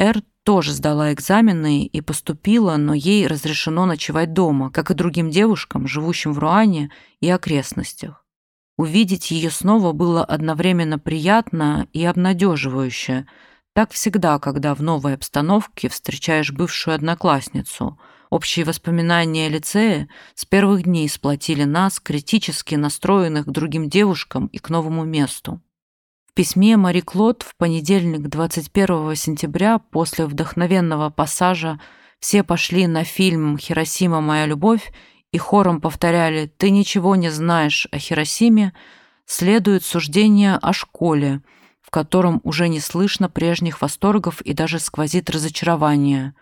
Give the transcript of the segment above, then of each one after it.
Эр тоже сдала экзамены и поступила, но ей разрешено ночевать дома, как и другим девушкам, живущим в Руане и окрестностях. Увидеть ее снова было одновременно приятно и обнадеживающе. Так всегда, когда в новой обстановке встречаешь бывшую одноклассницу. Общие воспоминания лицея с первых дней сплотили нас, критически настроенных к другим девушкам и к новому месту. В письме Мари Клод в понедельник 21 сентября после вдохновенного пассажа все пошли на фильм «Хиросима. Моя любовь» и хором повторяли «Ты ничего не знаешь о Хиросиме», следует суждение о школе, в котором уже не слышно прежних восторгов и даже сквозит разочарование.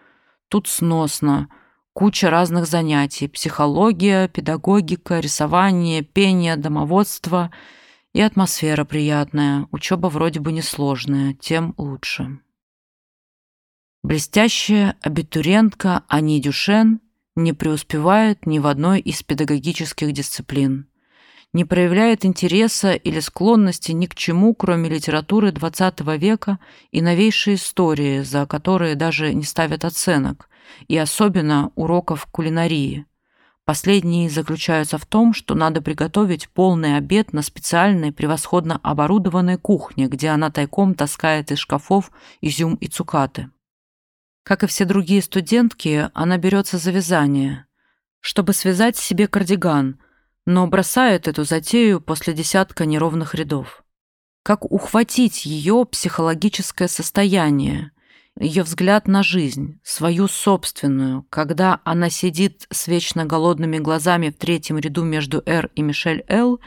Тут сносно, куча разных занятий – психология, педагогика, рисование, пение, домоводство и атмосфера приятная, учеба вроде бы несложная, тем лучше. Блестящая абитуриентка Ани Дюшен – не преуспевает ни в одной из педагогических дисциплин, не проявляет интереса или склонности ни к чему, кроме литературы XX века и новейшей истории, за которые даже не ставят оценок, и особенно уроков кулинарии. Последние заключаются в том, что надо приготовить полный обед на специальной, превосходно оборудованной кухне, где она тайком таскает из шкафов изюм и цукаты. Как и все другие студентки, она берется за вязание, чтобы связать себе кардиган, но бросает эту затею после десятка неровных рядов. Как ухватить ее психологическое состояние, ее взгляд на жизнь, свою собственную, когда она сидит с вечно голодными глазами в третьем ряду между Р и Мишель Л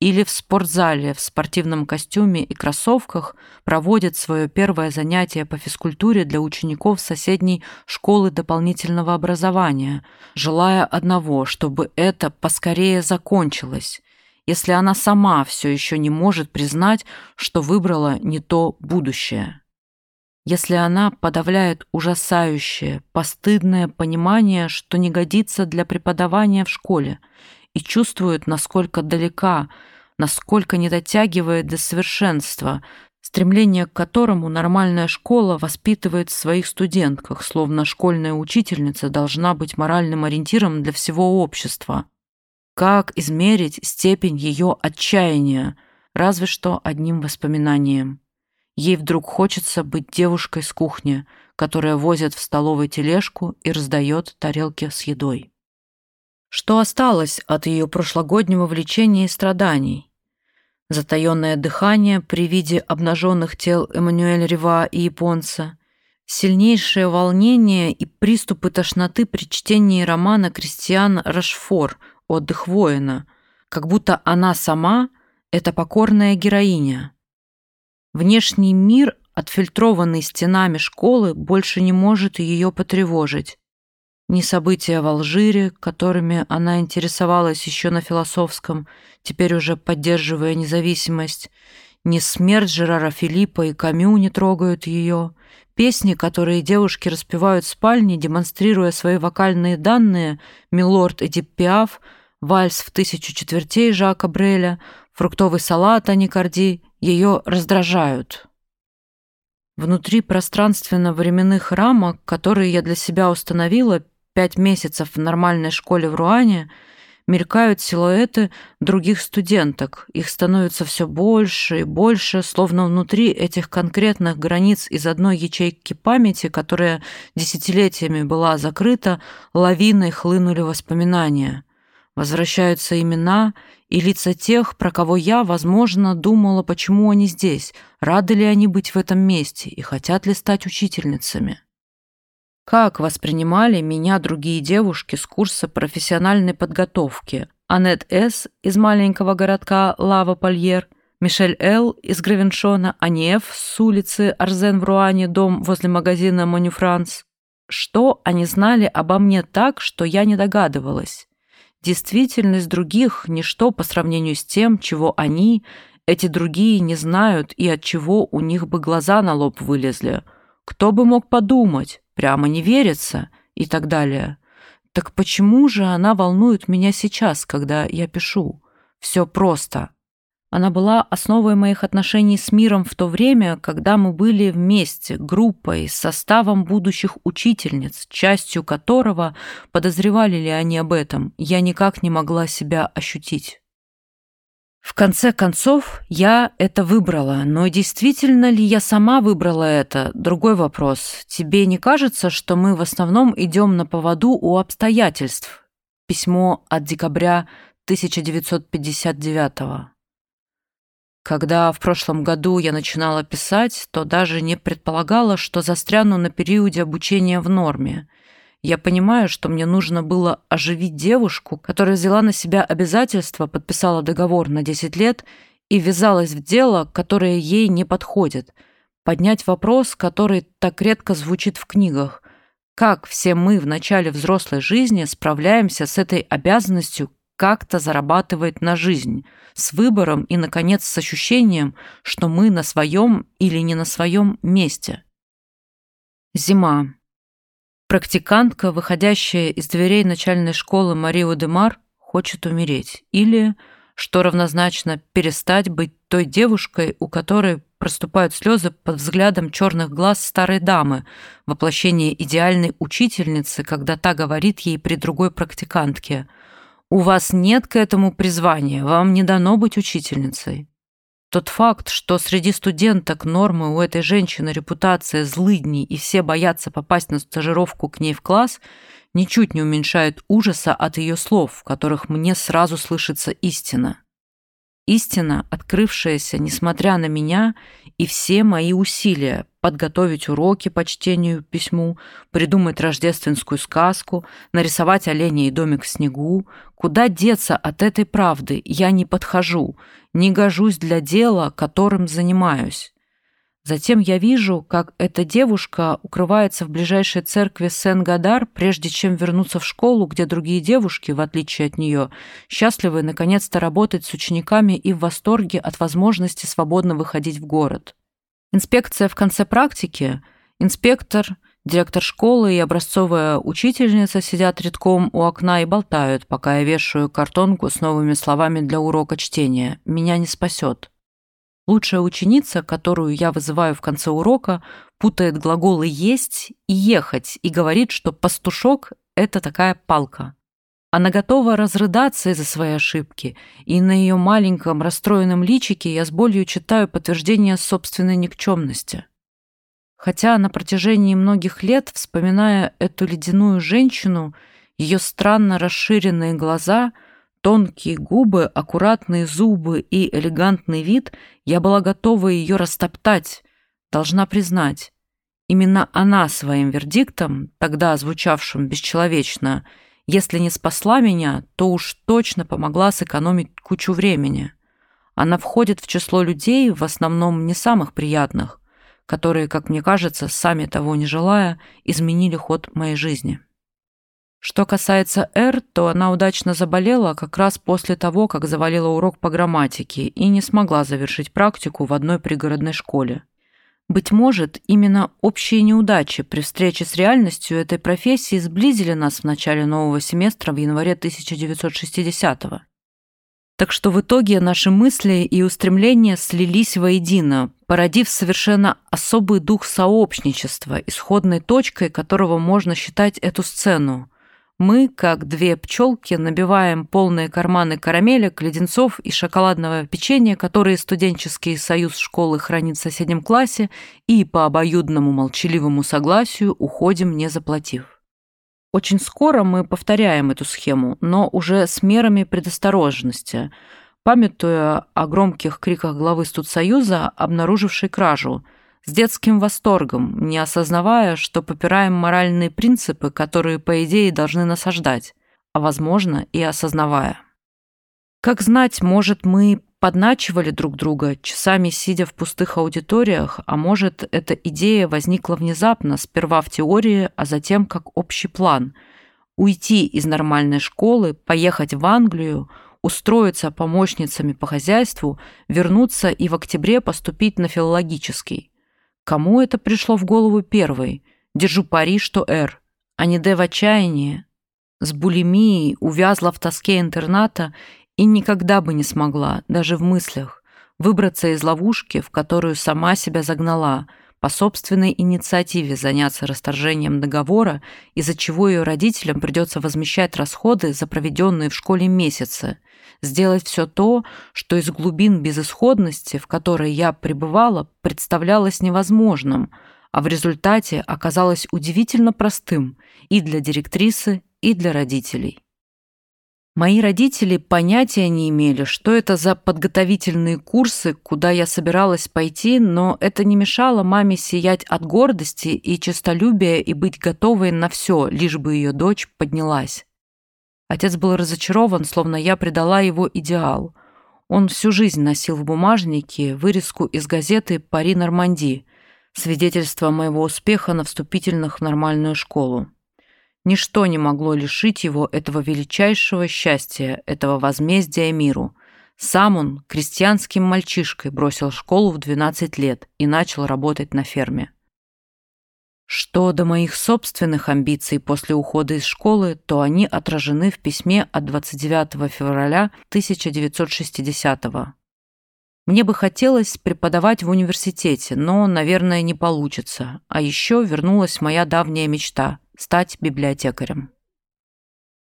или в спортзале в спортивном костюме и кроссовках проводит свое первое занятие по физкультуре для учеников соседней школы дополнительного образования, желая одного, чтобы это поскорее закончилось, если она сама все еще не может признать, что выбрала не то будущее. Если она подавляет ужасающее, постыдное понимание, что не годится для преподавания в школе, и чувствует, насколько далека – насколько не дотягивает до совершенства, стремление к которому нормальная школа воспитывает в своих студентках, словно школьная учительница должна быть моральным ориентиром для всего общества. Как измерить степень ее отчаяния? Разве что одним воспоминанием. Ей вдруг хочется быть девушкой с кухни, которая возит в столовой тележку и раздает тарелки с едой. Что осталось от ее прошлогоднего влечения и страданий? Затаённое дыхание при виде обнаженных тел Эммануэля Рива и японца, сильнейшее волнение и приступы тошноты при чтении романа Кристиан Рашфор «Отдых воина», как будто она сама — это покорная героиня. Внешний мир, отфильтрованный стенами школы, больше не может ее потревожить. Ни события в Алжире, которыми она интересовалась еще на философском, теперь уже поддерживая независимость, ни смерть Жерара Филиппа и Камю не трогают ее, песни, которые девушки распевают в спальне, демонстрируя свои вокальные данные, «Милорд Эдип Пиаф», «Вальс в тысячу четвертей» Жака Бреля, «Фруктовый салат» Ани Карди, ее раздражают. Внутри пространственно-временных рамок, которые я для себя установила, пять месяцев в нормальной школе в Руане мелькают силуэты других студенток. Их становится все больше и больше, словно внутри этих конкретных границ из одной ячейки памяти, которая десятилетиями была закрыта, лавиной хлынули воспоминания. Возвращаются имена и лица тех, про кого я, возможно, думала, почему они здесь, рады ли они быть в этом месте и хотят ли стать учительницами. Как воспринимали меня другие девушки с курса профессиональной подготовки? Аннет С. из маленького городка Лава-Польер, Мишель Л. из Гравеншона, Анеф с улицы Арзен в Руане, дом возле магазина Моню Франс. Что они знали обо мне так, что я не догадывалась? Действительность других – ничто по сравнению с тем, чего они, эти другие, не знают и от чего у них бы глаза на лоб вылезли. Кто бы мог подумать? прямо не верится и так далее. Так почему же она волнует меня сейчас, когда я пишу? Все просто. Она была основой моих отношений с миром в то время, когда мы были вместе, группой, составом будущих учительниц, частью которого, подозревали ли они об этом, я никак не могла себя ощутить. В конце концов, я это выбрала, но действительно ли я сама выбрала это – другой вопрос. Тебе не кажется, что мы в основном идем на поводу у обстоятельств? Письмо от декабря 1959 -го. Когда в прошлом году я начинала писать, то даже не предполагала, что застряну на периоде обучения в норме. Я понимаю, что мне нужно было оживить девушку, которая взяла на себя обязательства, подписала договор на 10 лет и ввязалась в дело, которое ей не подходит. Поднять вопрос, который так редко звучит в книгах. Как все мы в начале взрослой жизни справляемся с этой обязанностью как-то зарабатывать на жизнь, с выбором и, наконец, с ощущением, что мы на своем или не на своем месте. Зима. Практикантка, выходящая из дверей начальной школы Марио де Мар, хочет умереть. Или, что равнозначно, перестать быть той девушкой, у которой проступают слезы под взглядом черных глаз старой дамы, воплощение идеальной учительницы, когда та говорит ей при другой практикантке – у вас нет к этому призвания, вам не дано быть учительницей. Тот факт, что среди студенток нормы у этой женщины репутация злыдней и все боятся попасть на стажировку к ней в класс, ничуть не уменьшает ужаса от ее слов, в которых мне сразу слышится истина. Истина, открывшаяся, несмотря на меня и все мои усилия подготовить уроки по чтению письму, придумать рождественскую сказку, нарисовать оленей и домик в снегу. Куда деться от этой правды? Я не подхожу, не гожусь для дела, которым занимаюсь. Затем я вижу, как эта девушка укрывается в ближайшей церкви Сен-Гадар, прежде чем вернуться в школу, где другие девушки, в отличие от нее, счастливы наконец-то работать с учениками и в восторге от возможности свободно выходить в город. Инспекция в конце практики, инспектор, директор школы и образцовая учительница сидят редком у окна и болтают, пока я вешаю картонку с новыми словами для урока чтения. Меня не спасет. Лучшая ученица, которую я вызываю в конце урока, путает глаголы «есть» и «ехать» и говорит, что пастушок — это такая палка. Она готова разрыдаться из-за своей ошибки, и на ее маленьком расстроенном личике я с болью читаю подтверждение собственной никчемности. Хотя на протяжении многих лет, вспоминая эту ледяную женщину, ее странно расширенные глаза — тонкие губы, аккуратные зубы и элегантный вид, я была готова ее растоптать, должна признать. Именно она своим вердиктом, тогда звучавшим бесчеловечно, если не спасла меня, то уж точно помогла сэкономить кучу времени. Она входит в число людей, в основном не самых приятных, которые, как мне кажется, сами того не желая, изменили ход моей жизни. Что касается Р, то она удачно заболела как раз после того, как завалила урок по грамматике и не смогла завершить практику в одной пригородной школе. Быть может, именно общие неудачи при встрече с реальностью этой профессии сблизили нас в начале нового семестра в январе 1960-го. Так что в итоге наши мысли и устремления слились воедино, породив совершенно особый дух сообщничества, исходной точкой которого можно считать эту сцену – мы, как две пчелки, набиваем полные карманы карамелек, леденцов и шоколадного печенья, которые студенческий союз школы хранит в соседнем классе, и по обоюдному молчаливому согласию уходим, не заплатив. Очень скоро мы повторяем эту схему, но уже с мерами предосторожности, памятуя о громких криках главы студсоюза, обнаружившей кражу – с детским восторгом, не осознавая, что попираем моральные принципы, которые, по идее, должны насаждать, а, возможно, и осознавая. Как знать, может, мы подначивали друг друга, часами сидя в пустых аудиториях, а может, эта идея возникла внезапно, сперва в теории, а затем как общий план – уйти из нормальной школы, поехать в Англию, устроиться помощницами по хозяйству, вернуться и в октябре поступить на филологический. Кому это пришло в голову первой? Держу пари, что Р. А не Д в отчаянии. С булимией увязла в тоске интерната и никогда бы не смогла, даже в мыслях, выбраться из ловушки, в которую сама себя загнала, по собственной инициативе заняться расторжением договора, из-за чего ее родителям придется возмещать расходы за проведенные в школе месяцы, сделать все то, что из глубин безысходности, в которой я пребывала, представлялось невозможным, а в результате оказалось удивительно простым и для директрисы, и для родителей. Мои родители понятия не имели, что это за подготовительные курсы, куда я собиралась пойти, но это не мешало маме сиять от гордости и честолюбия и быть готовой на все, лишь бы ее дочь поднялась. Отец был разочарован, словно я предала его идеал. Он всю жизнь носил в бумажнике вырезку из газеты «Пари Норманди», свидетельство моего успеха на вступительных в нормальную школу. Ничто не могло лишить его этого величайшего счастья, этого возмездия миру. Сам он крестьянским мальчишкой бросил школу в 12 лет и начал работать на ферме. Что до моих собственных амбиций после ухода из школы, то они отражены в письме от 29 февраля 1960 -го. Мне бы хотелось преподавать в университете, но, наверное, не получится. А еще вернулась моя давняя мечта стать библиотекарем.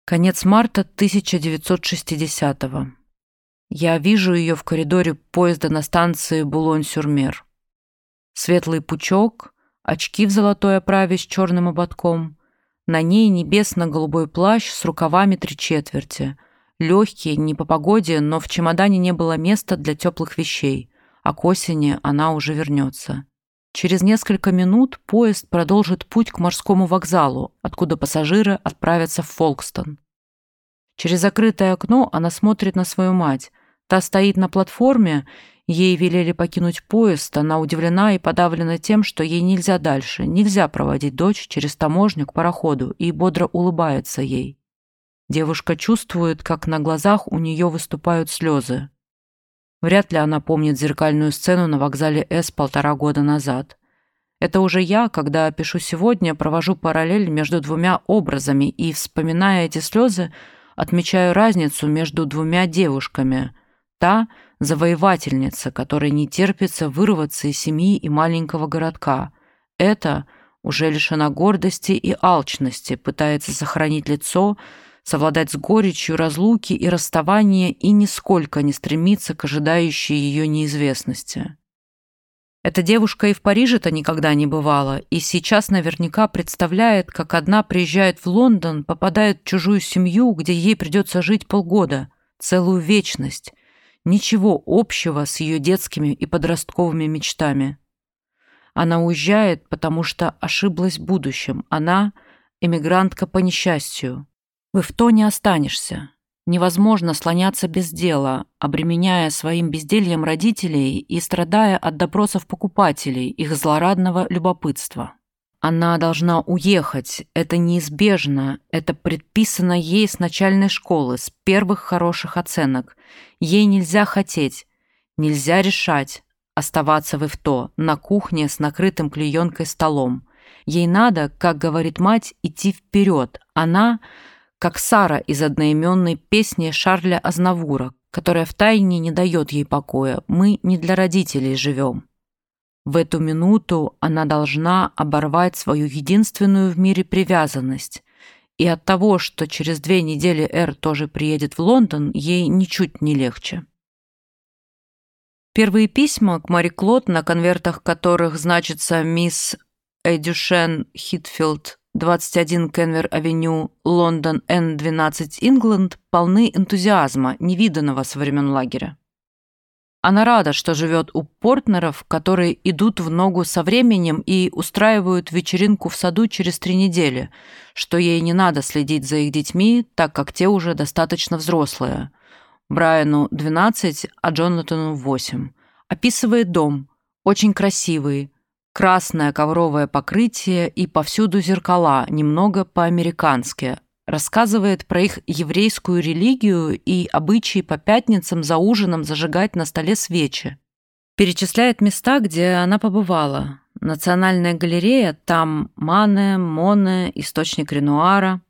Конец марта 1960-го. Я вижу ее в коридоре поезда на станции Булонь-Сюрмер. Светлый пучок, очки в золотой оправе с черным ободком, на ней небесно-голубой плащ с рукавами три четверти, легкий, не по погоде, но в чемодане не было места для теплых вещей, а к осени она уже вернется. Через несколько минут поезд продолжит путь к морскому вокзалу, откуда пассажиры отправятся в Фолкстон. Через закрытое окно она смотрит на свою мать. Та стоит на платформе, ей велели покинуть поезд, она удивлена и подавлена тем, что ей нельзя дальше, нельзя проводить дочь через таможню к пароходу, и бодро улыбается ей. Девушка чувствует, как на глазах у нее выступают слезы. Вряд ли она помнит зеркальную сцену на вокзале С полтора года назад. Это уже я, когда пишу сегодня, провожу параллель между двумя образами и, вспоминая эти слезы, отмечаю разницу между двумя девушками. Та — завоевательница, которой не терпится вырваться из семьи и маленького городка. Это уже лишена гордости и алчности, пытается сохранить лицо, совладать с горечью разлуки и расставания и нисколько не стремиться к ожидающей ее неизвестности. Эта девушка и в Париже-то никогда не бывала, и сейчас наверняка представляет, как одна приезжает в Лондон, попадает в чужую семью, где ей придется жить полгода, целую вечность. Ничего общего с ее детскими и подростковыми мечтами. Она уезжает, потому что ошиблась будущим. Она — эмигрантка по несчастью. В Ифто не останешься. Невозможно слоняться без дела, обременяя своим бездельем родителей и страдая от допросов покупателей, их злорадного любопытства. Она должна уехать, это неизбежно, это предписано ей с начальной школы, с первых хороших оценок. Ей нельзя хотеть, нельзя решать, оставаться в Ифто, на кухне с накрытым клеенкой столом. Ей надо, как говорит мать, идти вперед. Она как Сара из одноименной песни Шарля Азнавура, которая втайне не дает ей покоя. Мы не для родителей живем. В эту минуту она должна оборвать свою единственную в мире привязанность. И от того, что через две недели Эр тоже приедет в Лондон, ей ничуть не легче. Первые письма к Мари Клод, на конвертах которых значится Miss A. Duchesne Heathfield 21 Kenver Avenue, London, N12, England, полны энтузиазма, невиданного со времен лагеря. Она рада, что живет у Портнеров, которые идут в ногу со временем и устраивают вечеринку в саду через три недели, что ей не надо следить за их детьми, так как те уже достаточно взрослые. Брайану 12, а Джонатану 8. Описывает дом. Очень красивый, Красное ковровое покрытие и повсюду зеркала, немного по-американски. Рассказывает про их еврейскую религию и обычаи по пятницам за ужином зажигать на столе свечи. Перечисляет места, где она побывала. Национальная галерея, там Мане, Моне, источник Ренуара,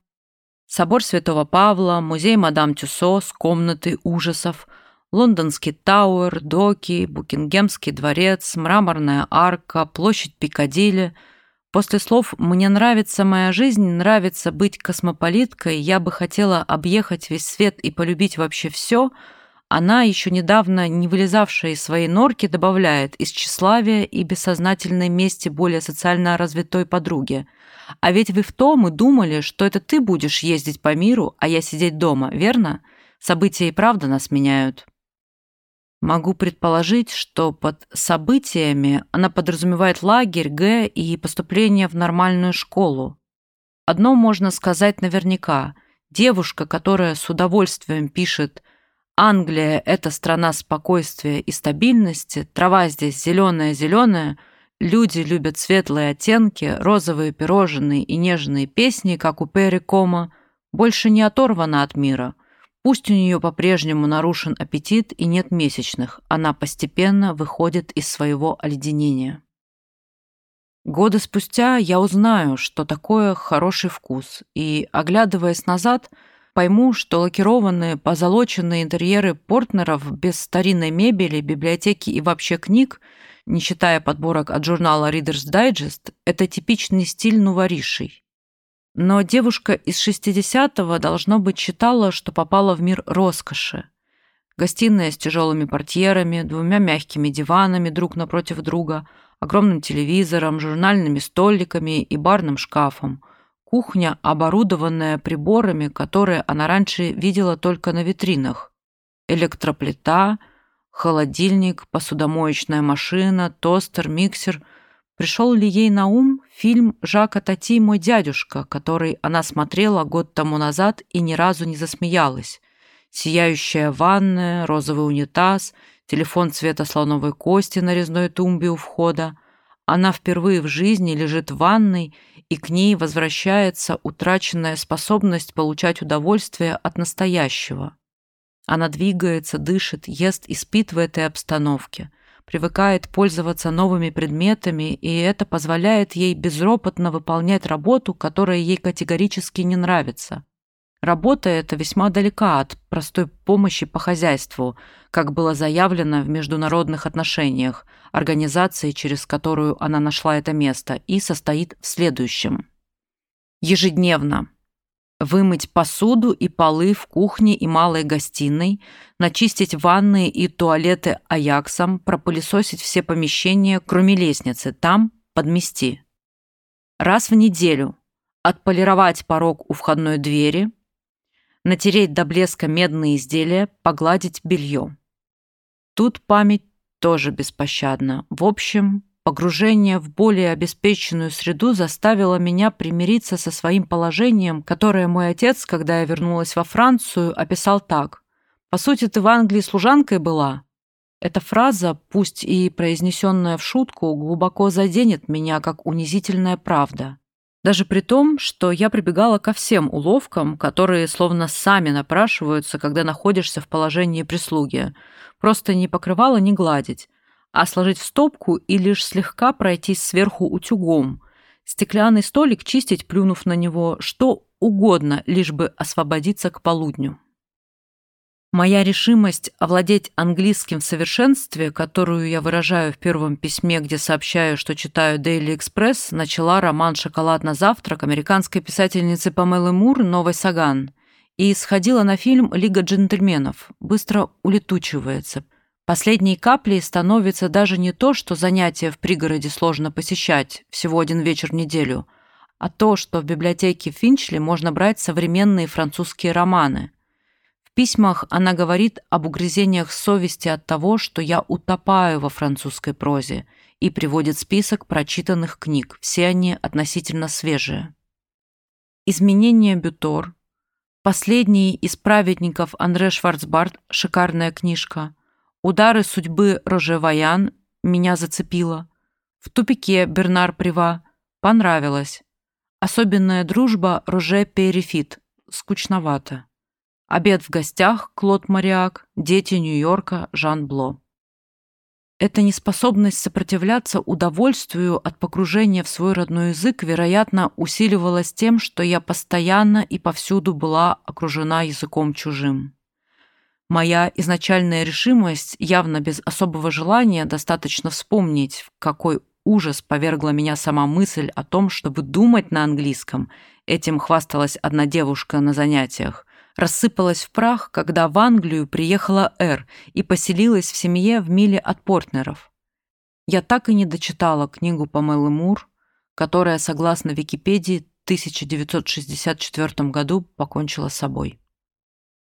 собор Святого Павла, музей Мадам Тюсо с комнатой ужасов, Лондонский Тауэр, доки, Букингемский дворец, мраморная арка, площадь Пикадилли. После слов «мне нравится моя жизнь, нравится быть космополиткой, я бы хотела объехать весь свет и полюбить вообще все», она, еще недавно не вылезавшая из своей норки, добавляет из тщеславия и бессознательной мести более социально развитой подруги. «А ведь вы в том и думали, что это ты будешь ездить по миру, а я сидеть дома, верно? События и правда нас меняют». Могу предположить, что под событиями она подразумевает лагерь, Г и поступление в нормальную школу. Одно можно сказать наверняка. Девушка, которая с удовольствием пишет «Англия – это страна спокойствия и стабильности, трава здесь зеленая-зеленая», Люди любят светлые оттенки, розовые пирожные и нежные песни, как у Перри Кома, больше не оторвана от мира – Пусть у нее по-прежнему нарушен аппетит и нет месячных, она постепенно выходит из своего оледенения. Годы спустя я узнаю, что такое хороший вкус, и, оглядываясь назад, пойму, что лакированные, позолоченные интерьеры Портнеров без старинной мебели, библиотеки и вообще книг, не считая подборок от журнала Reader's Digest, это типичный стиль нуворишей. Но девушка из 60-го, должно быть, считала, что попала в мир роскоши. Гостиная с тяжелыми портьерами, двумя мягкими диванами друг напротив друга, огромным телевизором, журнальными столиками и барным шкафом. Кухня, оборудованная приборами, которые она раньше видела только на витринах. Электроплита, холодильник, посудомоечная машина, тостер, миксер – Пришел ли ей на ум фильм Жака Тати «Мой дядюшка», который она смотрела год тому назад и ни разу не засмеялась? Сияющая ванная, розовый унитаз, телефон цвета слоновой кости на резной тумбе у входа. Она впервые в жизни лежит в ванной, и к ней возвращается утраченная способность получать удовольствие от настоящего. Она двигается, дышит, ест и спит в этой обстановке – привыкает пользоваться новыми предметами, и это позволяет ей безропотно выполнять работу, которая ей категорически не нравится. Работа эта весьма далека от простой помощи по хозяйству, как было заявлено в международных отношениях, организации, через которую она нашла это место, и состоит в следующем. Ежедневно вымыть посуду и полы в кухне и малой гостиной, начистить ванны и туалеты аяксом, пропылесосить все помещения, кроме лестницы, там подмести. Раз в неделю отполировать порог у входной двери, натереть до блеска медные изделия, погладить белье. Тут память тоже беспощадна. В общем, Погружение в более обеспеченную среду заставило меня примириться со своим положением, которое мой отец, когда я вернулась во Францию, описал так. «По сути, ты в Англии служанкой была». Эта фраза, пусть и произнесенная в шутку, глубоко заденет меня, как унизительная правда. Даже при том, что я прибегала ко всем уловкам, которые словно сами напрашиваются, когда находишься в положении прислуги. Просто не покрывала, не гладить а сложить в стопку и лишь слегка пройтись сверху утюгом. Стеклянный столик чистить, плюнув на него, что угодно, лишь бы освободиться к полудню. Моя решимость овладеть английским в совершенстве, которую я выражаю в первом письме, где сообщаю, что читаю Daily Express, начала роман «Шоколад на завтрак» американской писательницы Памелы Мур «Новый Саган» и сходила на фильм «Лига джентльменов». Быстро улетучивается – Последней каплей становится даже не то, что занятия в пригороде сложно посещать, всего один вечер в неделю, а то, что в библиотеке Финчли можно брать современные французские романы. В письмах она говорит об угрызениях совести от того, что я утопаю во французской прозе, и приводит список прочитанных книг, все они относительно свежие. «Изменение Бютор», «Последний из праведников Андре Шварцбарт», шикарная книжка – Удары судьбы Роже Ваян меня зацепило. В тупике Бернар Прива понравилось. Особенная дружба Роже Перифит. Скучновато. Обед в гостях Клод Мариак, дети Нью-Йорка Жан Бло. Эта неспособность сопротивляться удовольствию от погружения в свой родной язык, вероятно, усиливалась тем, что я постоянно и повсюду была окружена языком чужим. Моя изначальная решимость, явно без особого желания, достаточно вспомнить, в какой ужас повергла меня сама мысль о том, чтобы думать на английском. Этим хвасталась одна девушка на занятиях. Рассыпалась в прах, когда в Англию приехала Эр и поселилась в семье в миле от Портнеров. Я так и не дочитала книгу Памелы Мур, которая, согласно Википедии, в 1964 году покончила с собой.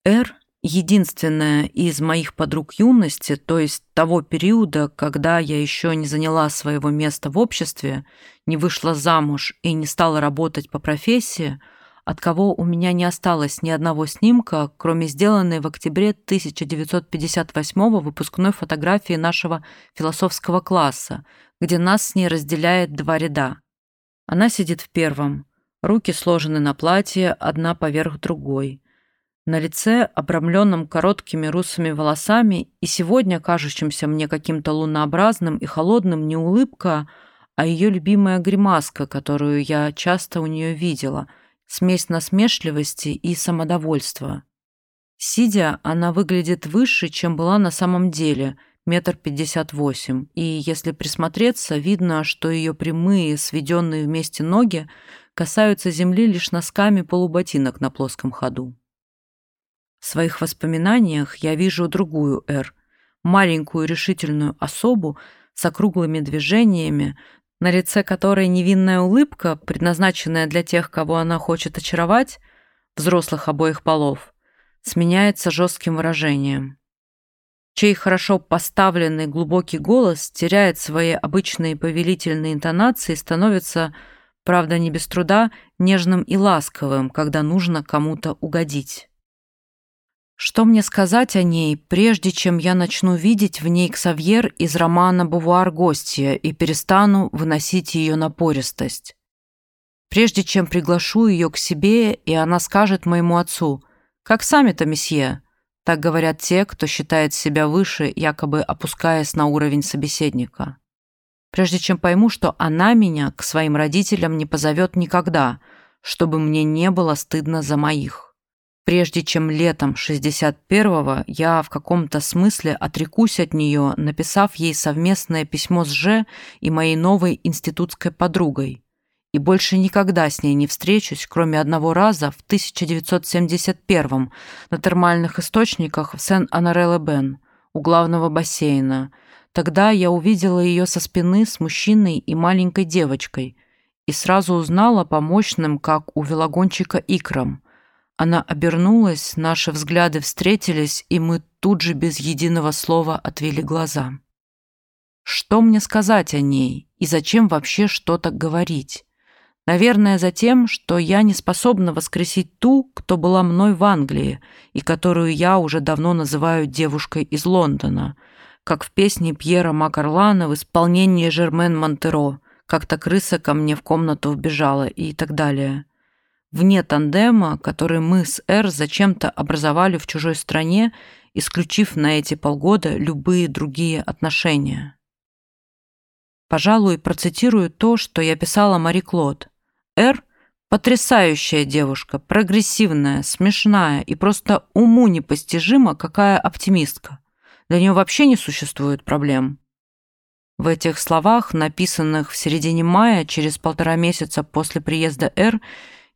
Эр единственная из моих подруг юности, то есть того периода, когда я еще не заняла своего места в обществе, не вышла замуж и не стала работать по профессии, от кого у меня не осталось ни одного снимка, кроме сделанной в октябре 1958 выпускной фотографии нашего философского класса, где нас с ней разделяет два ряда. Она сидит в первом, руки сложены на платье, одна поверх другой. На лице, обрамленном короткими русыми волосами и сегодня кажущимся мне каким-то лунообразным и холодным, не улыбка, а ее любимая гримаска, которую я часто у нее видела, смесь насмешливости и самодовольства. Сидя, она выглядит выше, чем была на самом деле, метр пятьдесят восемь, и если присмотреться, видно, что ее прямые, сведенные вместе ноги касаются земли лишь носками полуботинок на плоском ходу. В своих воспоминаниях я вижу другую Эр, маленькую решительную особу с округлыми движениями, на лице которой невинная улыбка, предназначенная для тех, кого она хочет очаровать, взрослых обоих полов, сменяется жестким выражением. Чей хорошо поставленный глубокий голос теряет свои обычные повелительные интонации и становится, правда не без труда, нежным и ласковым, когда нужно кому-то угодить. Что мне сказать о ней, прежде чем я начну видеть в ней Ксавьер из романа «Бувуар гостья» и перестану выносить ее напористость? Прежде чем приглашу ее к себе, и она скажет моему отцу, «Как сами-то, месье?» Так говорят те, кто считает себя выше, якобы опускаясь на уровень собеседника. Прежде чем пойму, что она меня к своим родителям не позовет никогда, чтобы мне не было стыдно за моих прежде чем летом 61-го я в каком-то смысле отрекусь от нее, написав ей совместное письмо с Ж и моей новой институтской подругой. И больше никогда с ней не встречусь, кроме одного раза в 1971-м на термальных источниках в Сен-Анареле-Бен у главного бассейна. Тогда я увидела ее со спины с мужчиной и маленькой девочкой и сразу узнала по мощным, как у велогонщика, икрам. Она обернулась, наши взгляды встретились, и мы тут же без единого слова отвели глаза. Что мне сказать о ней и зачем вообще что-то говорить? Наверное, за тем, что я не способна воскресить ту, кто была мной в Англии и которую я уже давно называю девушкой из Лондона, как в песне Пьера Макарлана в исполнении Жермен Монтеро «Как-то крыса ко мне в комнату вбежала» и так далее вне тандема, который мы с Эр зачем-то образовали в чужой стране, исключив на эти полгода любые другие отношения. Пожалуй, процитирую то, что я писала Мари Клод. Эр – потрясающая девушка, прогрессивная, смешная и просто уму непостижимо, какая оптимистка. Для нее вообще не существует проблем. В этих словах, написанных в середине мая, через полтора месяца после приезда Эр,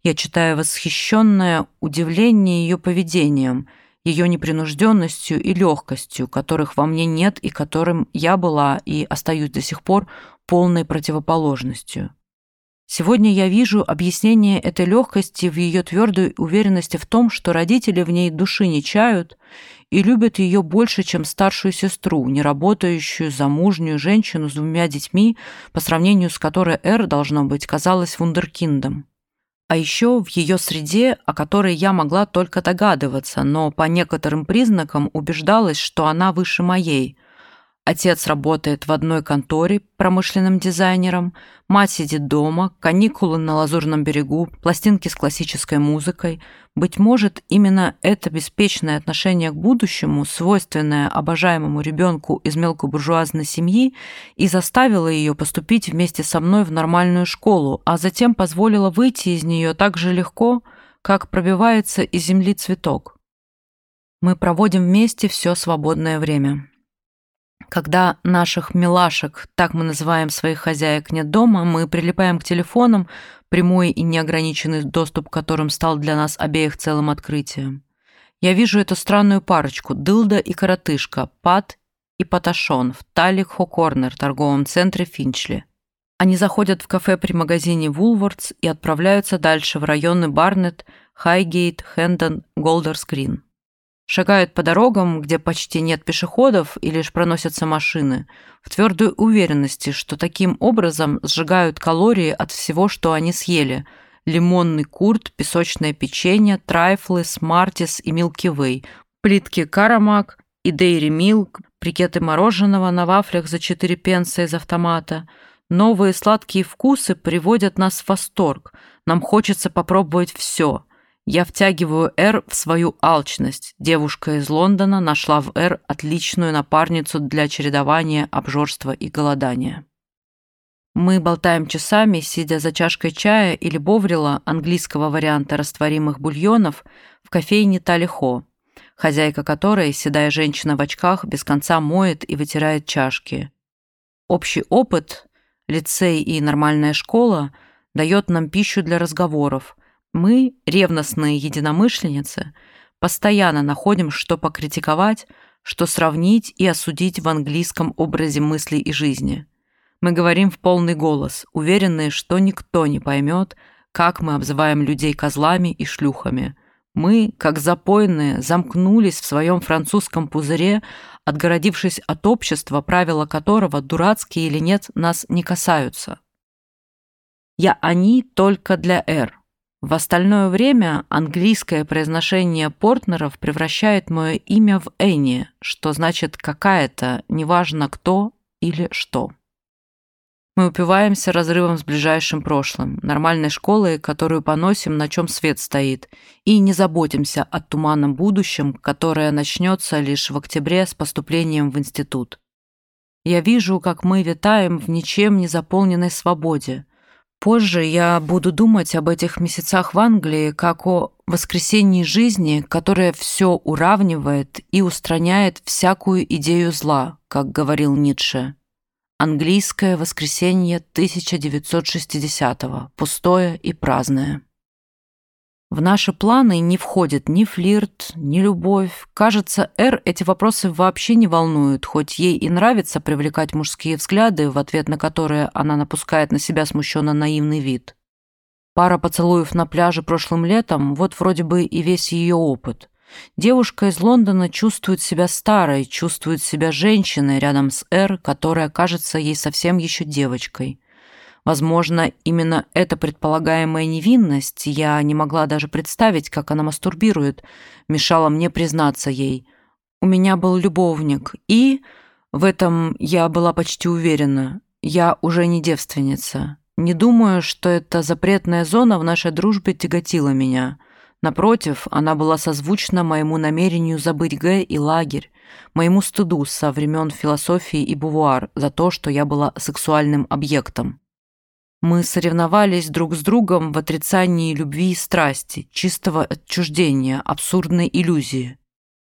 я читаю восхищенное удивление ее поведением, ее непринужденностью и легкостью, которых во мне нет и которым я была и остаюсь до сих пор полной противоположностью. Сегодня я вижу объяснение этой легкости в ее твердой уверенности в том, что родители в ней души не чают и любят ее больше, чем старшую сестру, неработающую, замужнюю женщину с двумя детьми, по сравнению с которой Эр, должно быть, казалась вундеркиндом. А еще в ее среде, о которой я могла только догадываться, но по некоторым признакам убеждалась, что она выше моей – Отец работает в одной конторе промышленным дизайнером, мать сидит дома, каникулы на Лазурном берегу, пластинки с классической музыкой. Быть может, именно это беспечное отношение к будущему, свойственное обожаемому ребенку из мелкобуржуазной семьи, и заставило ее поступить вместе со мной в нормальную школу, а затем позволило выйти из нее так же легко, как пробивается из земли цветок. Мы проводим вместе все свободное время. Когда наших милашек, так мы называем своих хозяек, нет дома, мы прилипаем к телефонам, прямой и неограниченный доступ к которым стал для нас обеих целым открытием. Я вижу эту странную парочку, Дылда и Коротышка, Пат и Паташон в Талик-Хо-Корнер, торговом центре Финчли. Они заходят в кафе при магазине Вулвардс и отправляются дальше в районы Барнетт, Хайгейт, Хэндон, Голдерскрин. Шагают по дорогам, где почти нет пешеходов и лишь проносятся машины, в твердой уверенности, что таким образом сжигают калории от всего, что они съели – лимонный курт, песочное печенье, трайфлы, смартис и милки вей, плитки карамак и дейри милк, прикеты мороженого на вафлях за 4 пенса из автомата. Новые сладкие вкусы приводят нас в восторг. Нам хочется попробовать все – я втягиваю Эр в свою алчность. Девушка из Лондона нашла в Эр отличную напарницу для чередования обжорства и голодания. Мы болтаем часами, сидя за чашкой чая или боврила английского варианта растворимых бульонов в кофейне Талихо, хозяйка которой, седая женщина в очках, без конца моет и вытирает чашки. Общий опыт, лицей и нормальная школа дает нам пищу для разговоров – мы, ревностные единомышленницы, постоянно находим, что покритиковать, что сравнить и осудить в английском образе мысли и жизни. Мы говорим в полный голос, уверенные, что никто не поймет, как мы обзываем людей козлами и шлюхами. Мы, как запойные, замкнулись в своем французском пузыре, отгородившись от общества, правила которого, дурацкие или нет, нас не касаются. Я «они» только для «р». В остальное время английское произношение Портнеров превращает мое имя в Энни, что значит «какая-то», неважно кто или что. Мы упиваемся разрывом с ближайшим прошлым, нормальной школой, которую поносим, на чем свет стоит, и не заботимся о туманном будущем, которое начнется лишь в октябре с поступлением в институт. Я вижу, как мы витаем в ничем не заполненной свободе, Позже я буду думать об этих месяцах в Англии как о воскресении жизни, которое все уравнивает и устраняет всякую идею зла, как говорил Ницше. Английское воскресенье 1960-го, пустое и праздное. В наши планы не входит ни флирт, ни любовь. Кажется, Эр эти вопросы вообще не волнуют, хоть ей и нравится привлекать мужские взгляды, в ответ на которые она напускает на себя смущенно наивный вид. Пара поцелуев на пляже прошлым летом – вот вроде бы и весь ее опыт. Девушка из Лондона чувствует себя старой, чувствует себя женщиной рядом с Эр, которая кажется ей совсем еще девочкой – Возможно, именно эта предполагаемая невинность, я не могла даже представить, как она мастурбирует, мешала мне признаться ей. У меня был любовник, и, в этом я была почти уверена, я уже не девственница. Не думаю, что эта запретная зона в нашей дружбе тяготила меня. Напротив, она была созвучна моему намерению забыть Г и лагерь, моему стыду со времен философии и бувуар за то, что я была сексуальным объектом. Мы соревновались друг с другом в отрицании любви и страсти, чистого отчуждения, абсурдной иллюзии.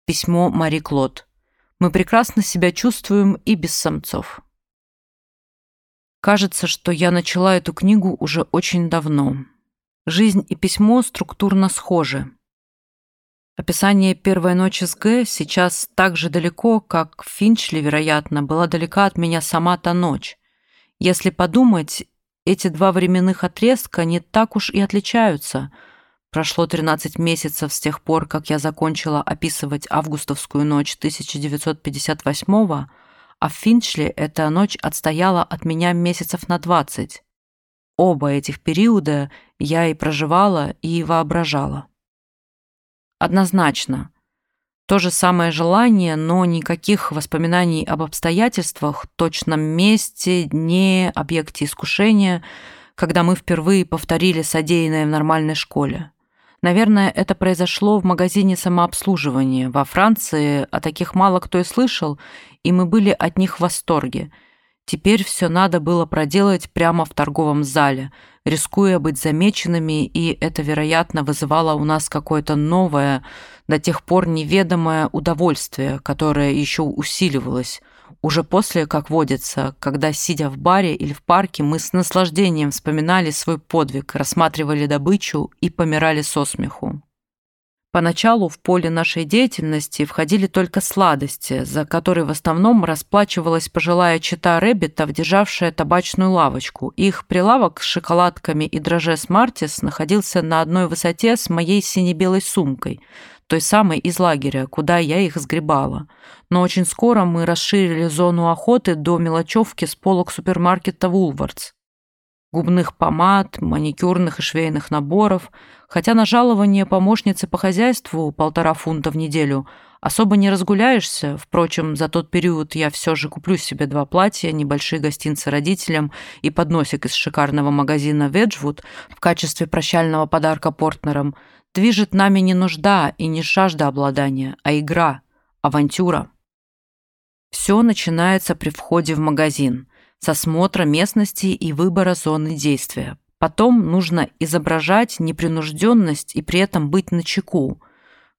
Письмо Мари Клод. Мы прекрасно себя чувствуем и без самцов. Кажется, что я начала эту книгу уже очень давно. Жизнь и письмо структурно схожи. Описание первой ночи с Г сейчас так же далеко, как Финчли, вероятно, была далека от меня сама та ночь. Если подумать, эти два временных отрезка не так уж и отличаются. Прошло 13 месяцев с тех пор, как я закончила описывать августовскую ночь 1958-го, а в Финчли эта ночь отстояла от меня месяцев на 20. Оба этих периода я и проживала, и воображала. Однозначно, то же самое желание, но никаких воспоминаний об обстоятельствах, точном месте, дне, объекте искушения, когда мы впервые повторили содеянное в нормальной школе. Наверное, это произошло в магазине самообслуживания. Во Франции о таких мало кто и слышал, и мы были от них в восторге. Теперь все надо было проделать прямо в торговом зале, рискуя быть замеченными, и это, вероятно, вызывало у нас какое-то новое, до тех пор неведомое удовольствие, которое еще усиливалось, уже после, как водится, когда, сидя в баре или в парке, мы с наслаждением вспоминали свой подвиг, рассматривали добычу и помирали со смеху. Поначалу в поле нашей деятельности входили только сладости, за которые в основном расплачивалась пожилая чита Рэббитов, державшая табачную лавочку. Их прилавок с шоколадками и дроже Смартис находился на одной высоте с моей сине-белой сумкой, той самой из лагеря, куда я их сгребала. Но очень скоро мы расширили зону охоты до мелочевки с полок супермаркета «Вулвардс» губных помад, маникюрных и швейных наборов, хотя на жалование помощницы по хозяйству полтора фунта в неделю особо не разгуляешься. Впрочем, за тот период я все же куплю себе два платья, небольшие гостинцы родителям и подносик из шикарного магазина «Веджвуд» в качестве прощального подарка Портнерам. Движет нами не нужда и не жажда обладания, а игра, авантюра. Все начинается при входе в магазин – с осмотра местности и выбора зоны действия. Потом нужно изображать непринужденность и при этом быть начеку.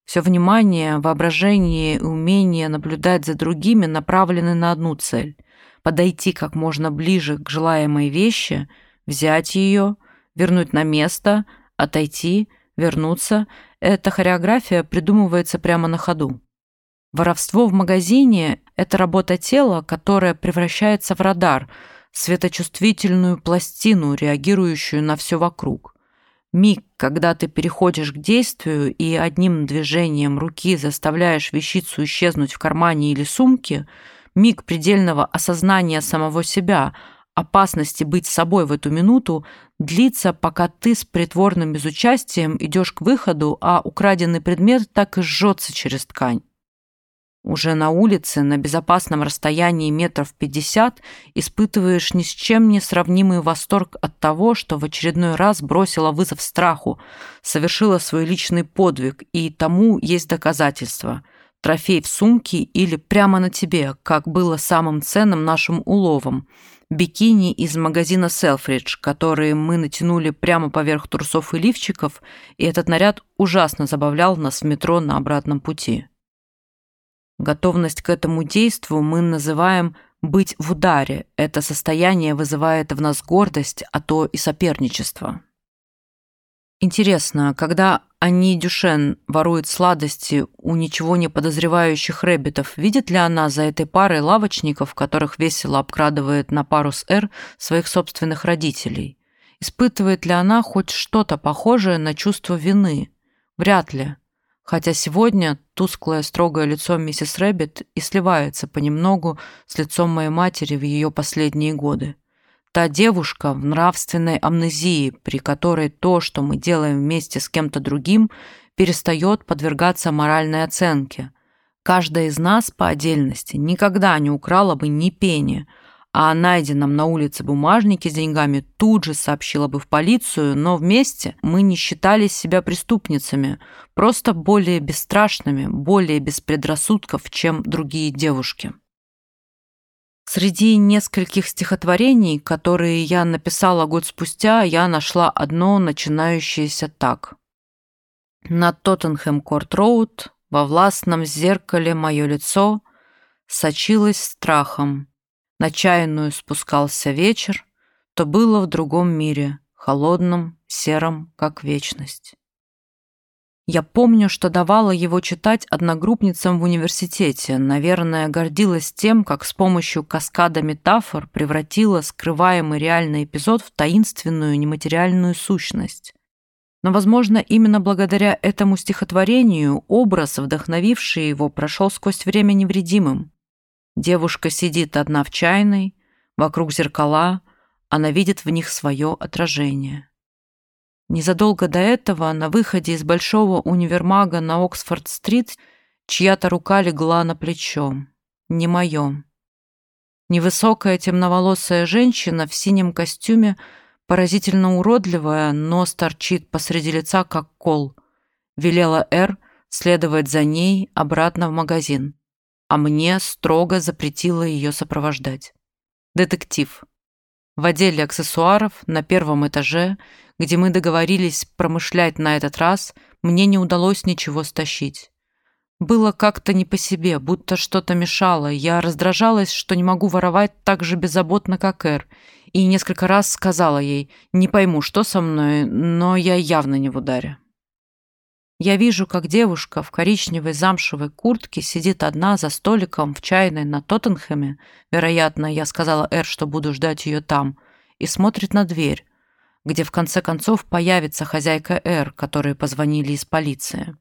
Все внимание, воображение и умение наблюдать за другими направлены на одну цель – подойти как можно ближе к желаемой вещи, взять ее, вернуть на место, отойти, вернуться. Эта хореография придумывается прямо на ходу. Воровство в магазине – это работа тела, которая превращается в радар, светочувствительную пластину, реагирующую на все вокруг. Миг, когда ты переходишь к действию и одним движением руки заставляешь вещицу исчезнуть в кармане или сумке, миг предельного осознания самого себя, опасности быть собой в эту минуту, длится, пока ты с притворным безучастием идешь к выходу, а украденный предмет так и жжется через ткань. Уже на улице, на безопасном расстоянии метров пятьдесят, испытываешь ни с чем не сравнимый восторг от того, что в очередной раз бросила вызов страху, совершила свой личный подвиг, и тому есть доказательства. Трофей в сумке или прямо на тебе, как было самым ценным нашим уловом. Бикини из магазина Selfridge, которые мы натянули прямо поверх трусов и лифчиков, и этот наряд ужасно забавлял нас в метро на обратном пути. Готовность к этому действию мы называем «быть в ударе». Это состояние вызывает в нас гордость, а то и соперничество. Интересно, когда Анни Дюшен ворует сладости у ничего не подозревающих рэббитов, видит ли она за этой парой лавочников, которых весело обкрадывает на пару с «Р» своих собственных родителей? Испытывает ли она хоть что-то похожее на чувство вины? Вряд ли хотя сегодня тусклое строгое лицо миссис Рэббит и сливается понемногу с лицом моей матери в ее последние годы. Та девушка в нравственной амнезии, при которой то, что мы делаем вместе с кем-то другим, перестает подвергаться моральной оценке. Каждая из нас по отдельности никогда не украла бы ни пени – а о найденном на улице бумажнике с деньгами тут же сообщила бы в полицию, но вместе мы не считали себя преступницами, просто более бесстрашными, более без предрассудков, чем другие девушки. Среди нескольких стихотворений, которые я написала год спустя, я нашла одно, начинающееся так. На Тоттенхэм-Корт-Роуд во властном зеркале мое лицо сочилось страхом, на чайную спускался вечер, то было в другом мире, холодном, сером, как вечность. Я помню, что давала его читать одногруппницам в университете. Наверное, гордилась тем, как с помощью каскада метафор превратила скрываемый реальный эпизод в таинственную нематериальную сущность. Но, возможно, именно благодаря этому стихотворению образ, вдохновивший его, прошел сквозь время невредимым. Девушка сидит одна в чайной, вокруг зеркала, она видит в них свое отражение. Незадолго до этого на выходе из большого универмага на Оксфорд-стрит чья-то рука легла на плечо. Не мое. Невысокая темноволосая женщина в синем костюме, поразительно уродливая, нос торчит посреди лица, как кол. Велела Эр следовать за ней обратно в магазин а мне строго запретила ее сопровождать. Детектив. В отделе аксессуаров на первом этаже, где мы договорились промышлять на этот раз, мне не удалось ничего стащить. Было как-то не по себе, будто что-то мешало. Я раздражалась, что не могу воровать так же беззаботно, как Эр, и несколько раз сказала ей, не пойму, что со мной, но я явно не в ударе. Я вижу, как девушка в коричневой замшевой куртке сидит одна за столиком в чайной на Тоттенхэме, вероятно, я сказала Эр, что буду ждать ее там, и смотрит на дверь, где в конце концов появится хозяйка Эр, которой позвонили из полиции.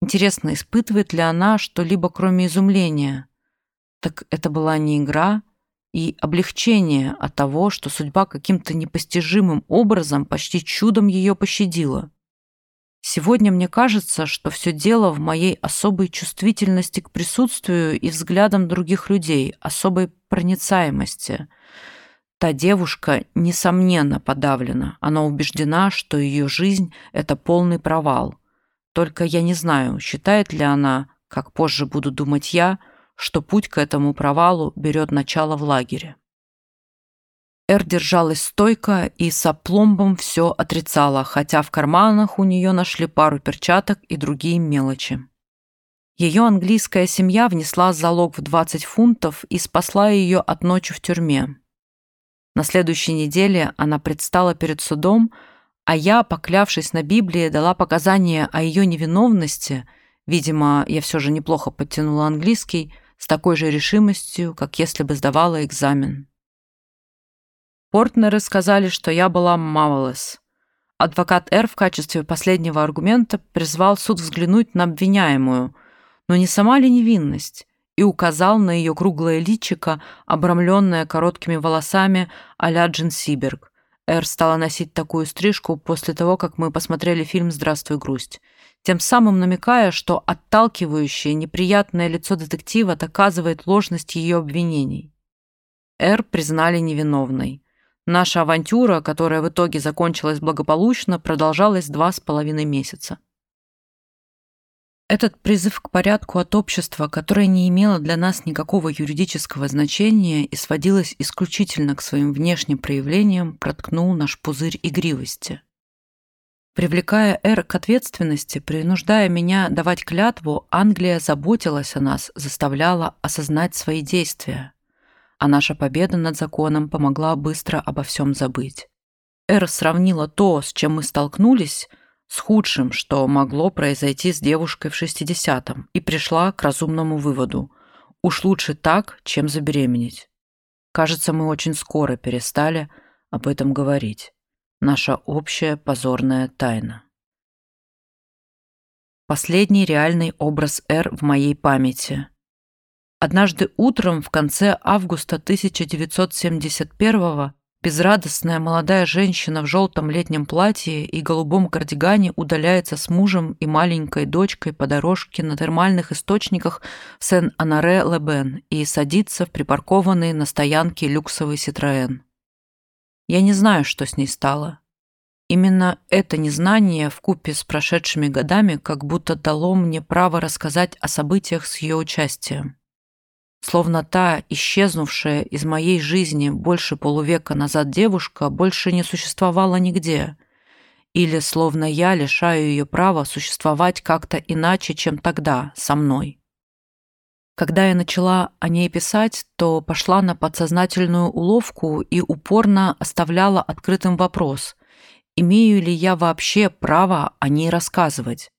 Интересно, испытывает ли она что-либо кроме изумления? Так это была не игра и облегчение от того, что судьба каким-то непостижимым образом почти чудом ее пощадила. Сегодня мне кажется, что все дело в моей особой чувствительности к присутствию и взглядам других людей, особой проницаемости. Та девушка, несомненно, подавлена. Она убеждена, что ее жизнь — это полный провал. Только я не знаю, считает ли она, как позже буду думать я, что путь к этому провалу берет начало в лагере. Эр держалась стойко и с опломбом все отрицала, хотя в карманах у нее нашли пару перчаток и другие мелочи. Ее английская семья внесла залог в 20 фунтов и спасла ее от ночи в тюрьме. На следующей неделе она предстала перед судом, а я, поклявшись на Библии, дала показания о ее невиновности, видимо, я все же неплохо подтянула английский, с такой же решимостью, как если бы сдавала экзамен. Портнеры сказали, что я была мавалес. Адвокат Р в качестве последнего аргумента призвал суд взглянуть на обвиняемую, но не сама ли невинность, и указал на ее круглое личико, обрамленное короткими волосами а-ля Джин Сиберг, Эр стала носить такую стрижку после того, как мы посмотрели фильм «Здравствуй, грусть», тем самым намекая, что отталкивающее, неприятное лицо детектива доказывает ложность ее обвинений. Эр признали невиновной. Наша авантюра, которая в итоге закончилась благополучно, продолжалась два с половиной месяца. Этот призыв к порядку от общества, которое не имело для нас никакого юридического значения и сводилось исключительно к своим внешним проявлениям, проткнул наш пузырь игривости. Привлекая Эр к ответственности, принуждая меня давать клятву, Англия заботилась о нас, заставляла осознать свои действия. А наша победа над законом помогла быстро обо всем забыть. Эр сравнила то, с чем мы столкнулись, с худшим, что могло произойти с девушкой в 60-м, и пришла к разумному выводу. Уж лучше так, чем забеременеть. Кажется, мы очень скоро перестали об этом говорить. Наша общая позорная тайна. Последний реальный образ Р в моей памяти. Однажды утром в конце августа 1971 Безрадостная молодая женщина в желтом летнем платье и голубом кардигане удаляется с мужем и маленькой дочкой по дорожке на термальных источниках Сен-Анаре-Лебен и садится в припаркованный на стоянке люксовый Ситроэн. Я не знаю, что с ней стало. Именно это незнание в купе с прошедшими годами как будто дало мне право рассказать о событиях с ее участием. Словно та, исчезнувшая из моей жизни больше полувека назад девушка, больше не существовала нигде. Или словно я лишаю ее права существовать как-то иначе, чем тогда, со мной. Когда я начала о ней писать, то пошла на подсознательную уловку и упорно оставляла открытым вопрос, имею ли я вообще право о ней рассказывать.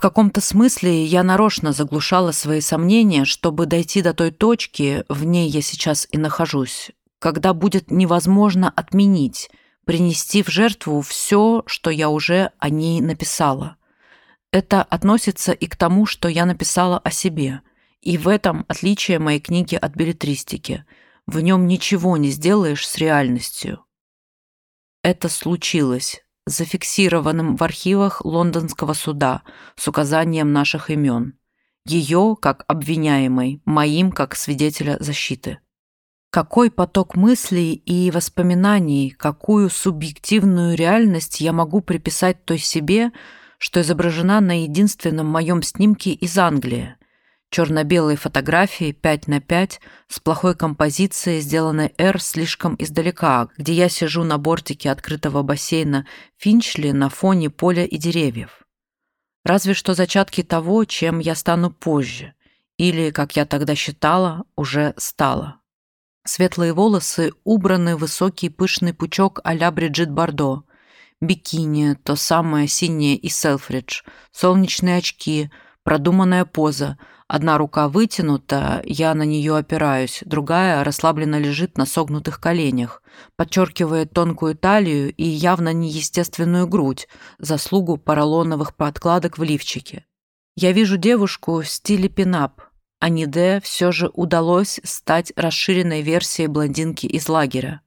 В каком-то смысле я нарочно заглушала свои сомнения, чтобы дойти до той точки, в ней я сейчас и нахожусь, когда будет невозможно отменить, принести в жертву все, что я уже о ней написала. Это относится и к тому, что я написала о себе. И в этом отличие моей книги от билетристики. В нем ничего не сделаешь с реальностью. Это случилось зафиксированным в архивах лондонского суда с указанием наших имен. Ее как обвиняемой, моим как свидетеля защиты. Какой поток мыслей и воспоминаний, какую субъективную реальность я могу приписать той себе, что изображена на единственном моем снимке из Англии? Черно-белые фотографии 5 на 5 с плохой композицией, сделанной R слишком издалека, где я сижу на бортике открытого бассейна Финчли на фоне поля и деревьев. Разве что зачатки того, чем я стану позже, или, как я тогда считала, уже стала. Светлые волосы убраны высокий пышный пучок а-ля Бриджит Бардо, бикини, то самое синее и Селфридж, солнечные очки, продуманная поза — Одна рука вытянута, я на нее опираюсь, другая расслабленно лежит на согнутых коленях, подчеркивает тонкую талию и явно неестественную грудь, заслугу поролоновых подкладок в лифчике. Я вижу девушку в стиле пинап, а Ниде все же удалось стать расширенной версией блондинки из лагеря,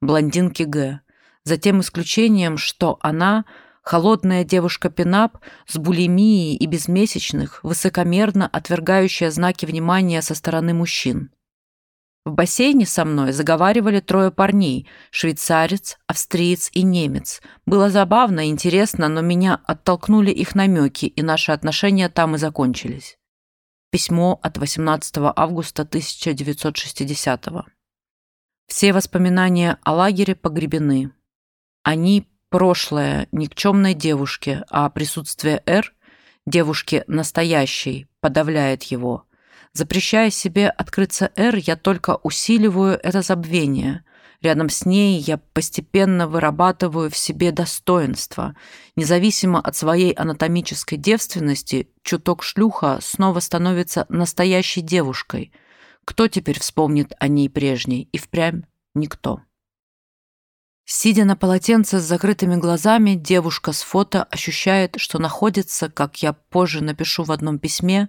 блондинки Г, за тем исключением, что она – Холодная девушка-пинап с булимией и безмесячных, высокомерно отвергающая знаки внимания со стороны мужчин. В бассейне со мной заговаривали трое парней – швейцарец, австриец и немец. Было забавно и интересно, но меня оттолкнули их намеки, и наши отношения там и закончились. Письмо от 18 августа 1960 -го. Все воспоминания о лагере погребены. Они прошлое никчемной девушки, а присутствие «Р» девушки настоящей подавляет его. Запрещая себе открыться «Р», я только усиливаю это забвение. Рядом с ней я постепенно вырабатываю в себе достоинство. Независимо от своей анатомической девственности, чуток шлюха снова становится настоящей девушкой. Кто теперь вспомнит о ней прежней? И впрямь никто. Сидя на полотенце с закрытыми глазами, девушка с фото ощущает, что находится, как я позже напишу в одном письме,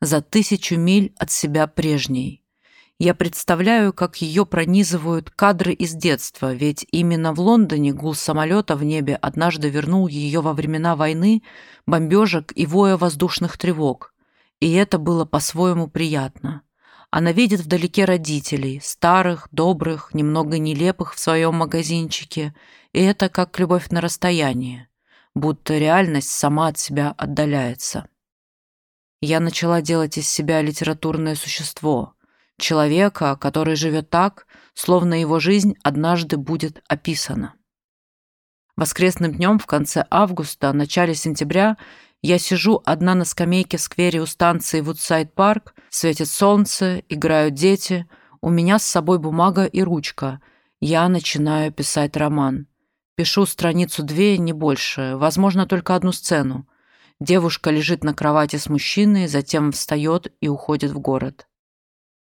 за тысячу миль от себя прежней. Я представляю, как ее пронизывают кадры из детства, ведь именно в Лондоне гул самолета в небе однажды вернул ее во времена войны, бомбежек и воя воздушных тревог. И это было по-своему приятно. Она видит вдалеке родителей, старых, добрых, немного нелепых в своем магазинчике, и это как любовь на расстоянии, будто реальность сама от себя отдаляется. Я начала делать из себя литературное существо, человека, который живет так, словно его жизнь однажды будет описана. Воскресным днем в конце августа, начале сентября я сижу одна на скамейке в сквере у станции Вудсайд-парк, светит солнце, играют дети, у меня с собой бумага и ручка. Я начинаю писать роман. Пишу страницу две, не больше, возможно, только одну сцену. Девушка лежит на кровати с мужчиной, затем встает и уходит в город.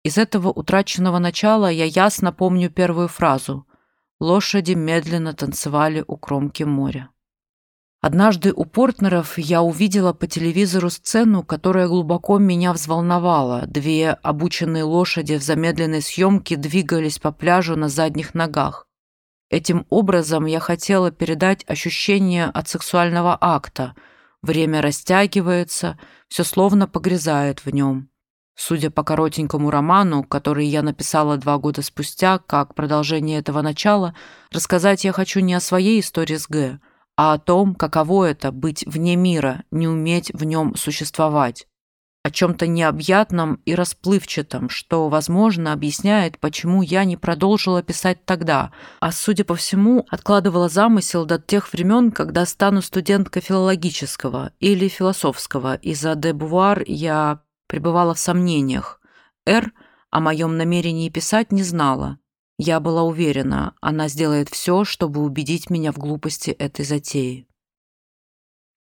Из этого утраченного начала я ясно помню первую фразу. Лошади медленно танцевали у кромки моря. Однажды у Портнеров я увидела по телевизору сцену, которая глубоко меня взволновала. Две обученные лошади в замедленной съемке двигались по пляжу на задних ногах. Этим образом я хотела передать ощущение от сексуального акта. Время растягивается, все словно погрязает в нем. Судя по коротенькому роману, который я написала два года спустя, как продолжение этого начала, рассказать я хочу не о своей истории с Г, а о том, каково это быть вне мира, не уметь в нем существовать. О чем-то необъятном и расплывчатом, что, возможно, объясняет, почему я не продолжила писать тогда, а, судя по всему, откладывала замысел до тех времен, когда стану студенткой филологического или философского. Из-за де Бувар я пребывала в сомнениях. Р о моем намерении писать не знала. Я была уверена, она сделает все, чтобы убедить меня в глупости этой затеи.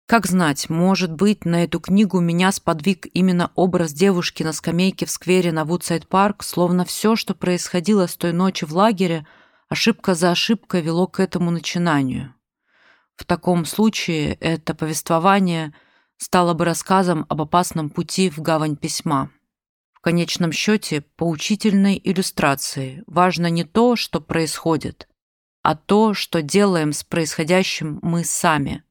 Как знать, может быть, на эту книгу меня сподвиг именно образ девушки на скамейке в сквере на Вудсайд-парк, словно все, что происходило с той ночи в лагере, ошибка за ошибкой вело к этому начинанию. В таком случае это повествование стало бы рассказом об опасном пути в гавань письма. В конечном счете, поучительной иллюстрацией важно не то, что происходит, а то, что делаем с происходящим мы сами.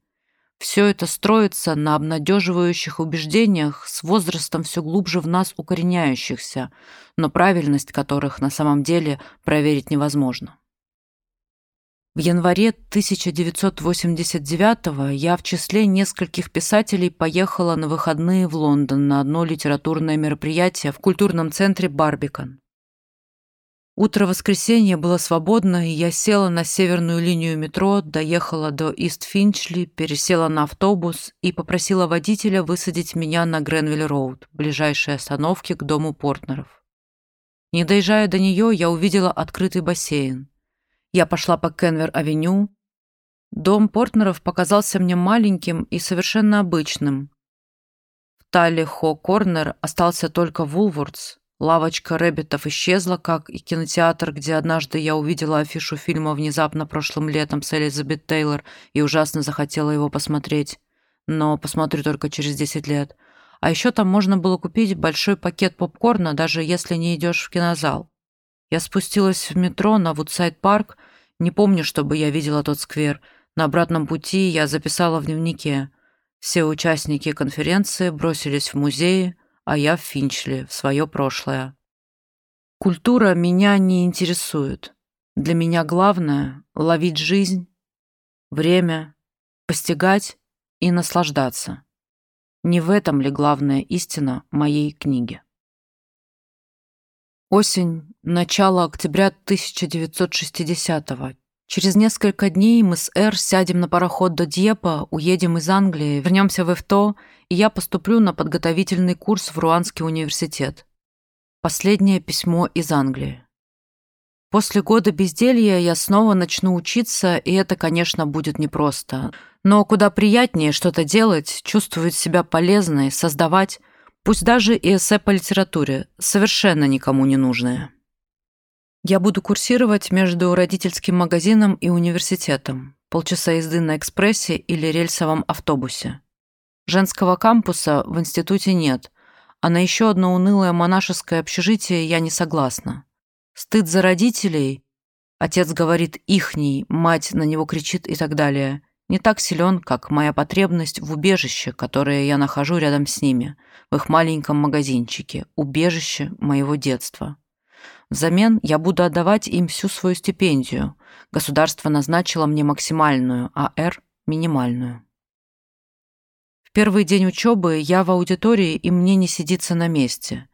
Все это строится на обнадеживающих убеждениях, с возрастом все глубже в нас укореняющихся, но правильность которых на самом деле проверить невозможно. В январе 1989 я в числе нескольких писателей поехала на выходные в Лондон на одно литературное мероприятие в культурном центре «Барбикон». Утро воскресенья было свободно, и я села на северную линию метро, доехала до Ист-Финчли, пересела на автобус и попросила водителя высадить меня на Гренвилл-Роуд, ближайшей остановке к дому Портнеров. Не доезжая до нее, я увидела открытый бассейн. Я пошла по Кенвер-авеню. Дом Портнеров показался мне маленьким и совершенно обычным. В Талли-Хо-Корнер остался только Вулвордс. Лавочка Рэббитов исчезла, как и кинотеатр, где однажды я увидела афишу фильма внезапно прошлым летом с Элизабет Тейлор и ужасно захотела его посмотреть. Но посмотрю только через 10 лет. А еще там можно было купить большой пакет попкорна, даже если не идешь в кинозал. Я спустилась в метро на Вудсайд-парк. Не помню, чтобы я видела тот сквер. На обратном пути я записала в дневнике. Все участники конференции бросились в музеи, а я в Финчли, в свое прошлое. Культура меня не интересует. Для меня главное — ловить жизнь, время, постигать и наслаждаться. Не в этом ли главная истина моей книги? Осень, начало октября 1960-го. Через несколько дней мы с Эр сядем на пароход до Дьепа, уедем из Англии, вернемся в Эфто, и я поступлю на подготовительный курс в Руанский университет. Последнее письмо из Англии. После года безделья я снова начну учиться, и это, конечно, будет непросто. Но куда приятнее что-то делать, чувствовать себя полезной, создавать, Пусть даже и эссе по литературе, совершенно никому не нужное. Я буду курсировать между родительским магазином и университетом. Полчаса езды на экспрессе или рельсовом автобусе. Женского кампуса в институте нет, а на еще одно унылое монашеское общежитие я не согласна. Стыд за родителей, отец говорит «ихний», мать на него кричит и так далее, не так силен, как моя потребность в убежище, которое я нахожу рядом с ними, в их маленьком магазинчике, убежище моего детства. Взамен я буду отдавать им всю свою стипендию. Государство назначило мне максимальную, а Р – минимальную. В первый день учебы я в аудитории, и мне не сидится на месте.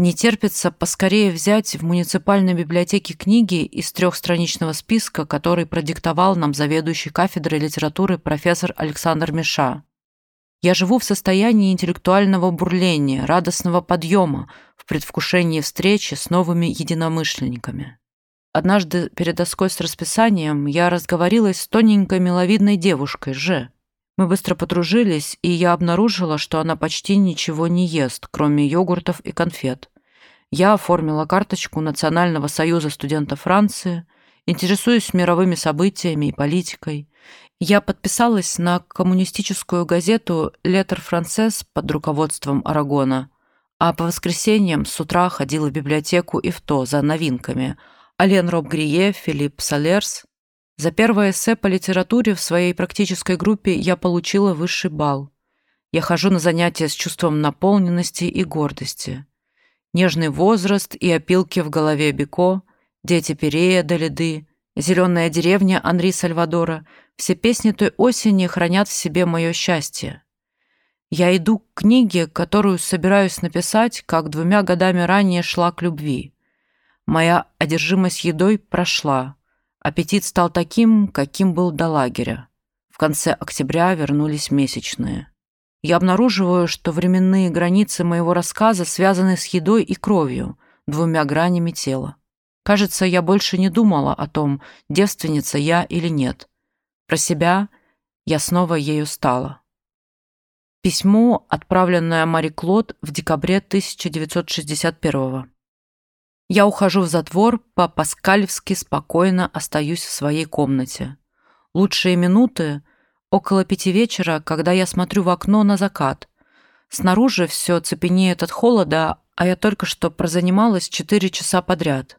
Не терпится поскорее взять в муниципальной библиотеке книги из трехстраничного списка, который продиктовал нам заведующий кафедрой литературы профессор Александр Миша. Я живу в состоянии интеллектуального бурления, радостного подъема, в предвкушении встречи с новыми единомышленниками. Однажды перед доской с расписанием я разговорилась с тоненькой миловидной девушкой, Же. Мы быстро подружились, и я обнаружила, что она почти ничего не ест, кроме йогуртов и конфет. Я оформила карточку Национального союза студентов Франции, интересуюсь мировыми событиями и политикой. Я подписалась на коммунистическую газету «Летер Францесс» под руководством Арагона, а по воскресеньям с утра ходила в библиотеку и в то за новинками. Ален Роб Грие, Филипп Салерс, за первое эссе по литературе в своей практической группе я получила высший балл. Я хожу на занятия с чувством наполненности и гордости. Нежный возраст и опилки в голове Бико, дети Перея до Лиды, зеленая деревня Анри Сальвадора — все песни той осени хранят в себе мое счастье. Я иду к книге, которую собираюсь написать, как двумя годами ранее шла к любви. Моя одержимость едой прошла — Аппетит стал таким, каким был до лагеря. В конце октября вернулись месячные. Я обнаруживаю, что временные границы моего рассказа связаны с едой и кровью, двумя гранями тела. Кажется, я больше не думала о том, девственница я или нет. Про себя я снова ею стала. Письмо, отправленное Мари Клод в декабре 1961 года. Я ухожу в затвор, по-паскалевски спокойно остаюсь в своей комнате. Лучшие минуты — около пяти вечера, когда я смотрю в окно на закат. Снаружи все цепенеет от холода, а я только что прозанималась четыре часа подряд.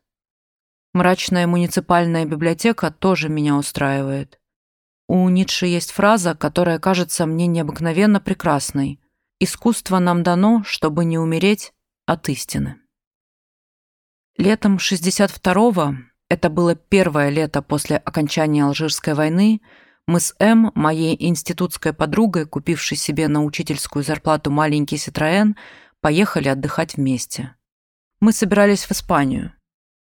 Мрачная муниципальная библиотека тоже меня устраивает. У Ницше есть фраза, которая кажется мне необыкновенно прекрасной. «Искусство нам дано, чтобы не умереть от истины». Летом 62-го, Это было первое лето после окончания Алжирской войны. Мы с М, моей институтской подругой, купившей себе на учительскую зарплату маленький Ситроен, поехали отдыхать вместе. Мы собирались в Испанию.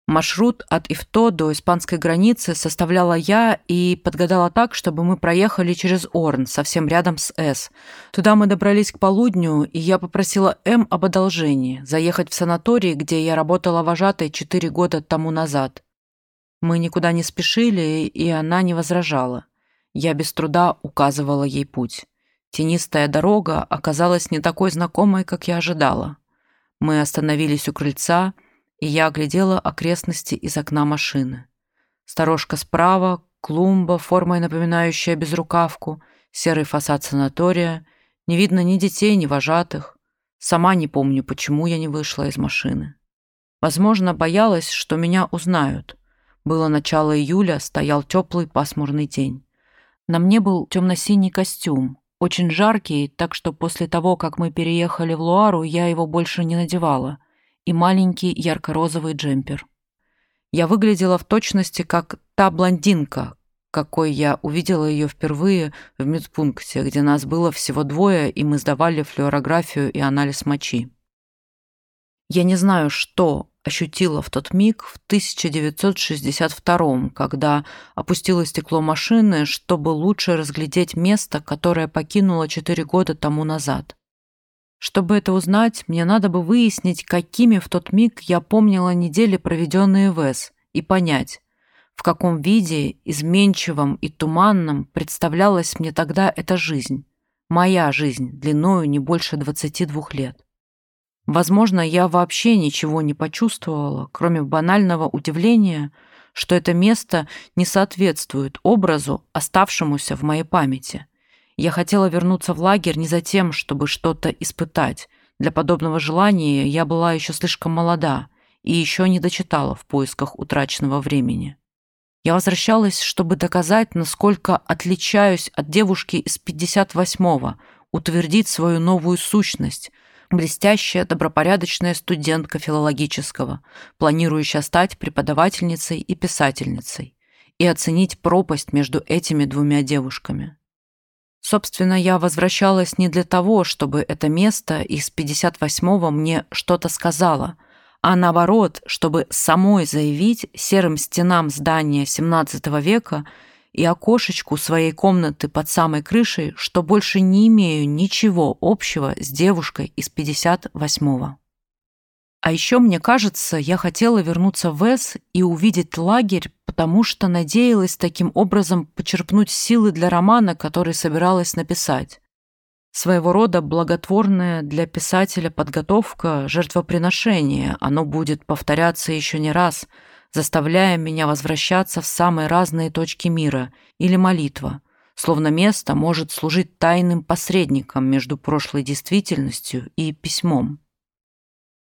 Маршрут от Ифто до испанской границы составляла я и подгадала так, чтобы мы проехали через Орн, совсем рядом с С. Туда мы добрались к полудню, и я попросила М об одолжении, заехать в санаторий, где я работала вожатой четыре года тому назад. Мы никуда не спешили, и она не возражала. Я без труда указывала ей путь. Тенистая дорога оказалась не такой знакомой, как я ожидала. Мы остановились у крыльца — и я оглядела окрестности из окна машины. Сторожка справа, клумба, формой напоминающая безрукавку, серый фасад санатория, не видно ни детей, ни вожатых. Сама не помню, почему я не вышла из машины. Возможно, боялась, что меня узнают. Было начало июля, стоял теплый пасмурный день. На мне был темно-синий костюм, очень жаркий, так что после того, как мы переехали в Луару, я его больше не надевала — и маленький ярко-розовый джемпер. Я выглядела в точности как та блондинка, какой я увидела ее впервые в медпункте, где нас было всего двое, и мы сдавали флюорографию и анализ мочи. Я не знаю, что ощутила в тот миг в 1962 когда опустило стекло машины, чтобы лучше разглядеть место, которое покинула четыре года тому назад. Чтобы это узнать, мне надо бы выяснить, какими в тот миг я помнила недели, проведенные в С, и понять, в каком виде, изменчивом и туманном, представлялась мне тогда эта жизнь, моя жизнь, длиною не больше 22 лет. Возможно, я вообще ничего не почувствовала, кроме банального удивления, что это место не соответствует образу, оставшемуся в моей памяти – я хотела вернуться в лагерь не за тем, чтобы что-то испытать. Для подобного желания я была еще слишком молода и еще не дочитала в поисках утраченного времени. Я возвращалась, чтобы доказать, насколько отличаюсь от девушки из 58-го, утвердить свою новую сущность, блестящая, добропорядочная студентка филологического, планирующая стать преподавательницей и писательницей, и оценить пропасть между этими двумя девушками. Собственно, я возвращалась не для того, чтобы это место из 58-го мне что-то сказало, а наоборот, чтобы самой заявить серым стенам здания XVII века и окошечку своей комнаты под самой крышей, что больше не имею ничего общего с девушкой из 58-го. А еще, мне кажется, я хотела вернуться в С и увидеть лагерь, потому что надеялась таким образом почерпнуть силы для романа, который собиралась написать. Своего рода благотворная для писателя подготовка, жертвоприношение, оно будет повторяться еще не раз, заставляя меня возвращаться в самые разные точки мира, или молитва, словно место может служить тайным посредником между прошлой действительностью и письмом.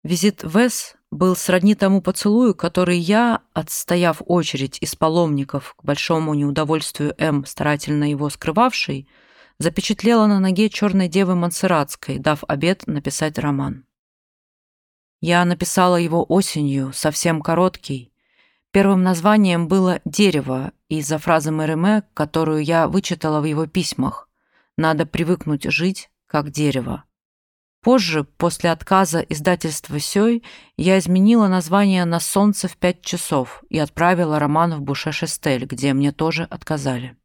Визит Вес был сродни тому поцелую, который я, отстояв очередь из паломников к большому неудовольствию М, старательно его скрывавшей, запечатлела на ноге черной девы Монсерратской, дав обет написать роман. Я написала его осенью, совсем короткий. Первым названием было «Дерево» из-за фразы Мереме, которую я вычитала в его письмах. «Надо привыкнуть жить, как дерево». Позже, после отказа издательства «Сёй», я изменила название на «Солнце в пять часов» и отправила роман в Буше-Шестель, где мне тоже отказали.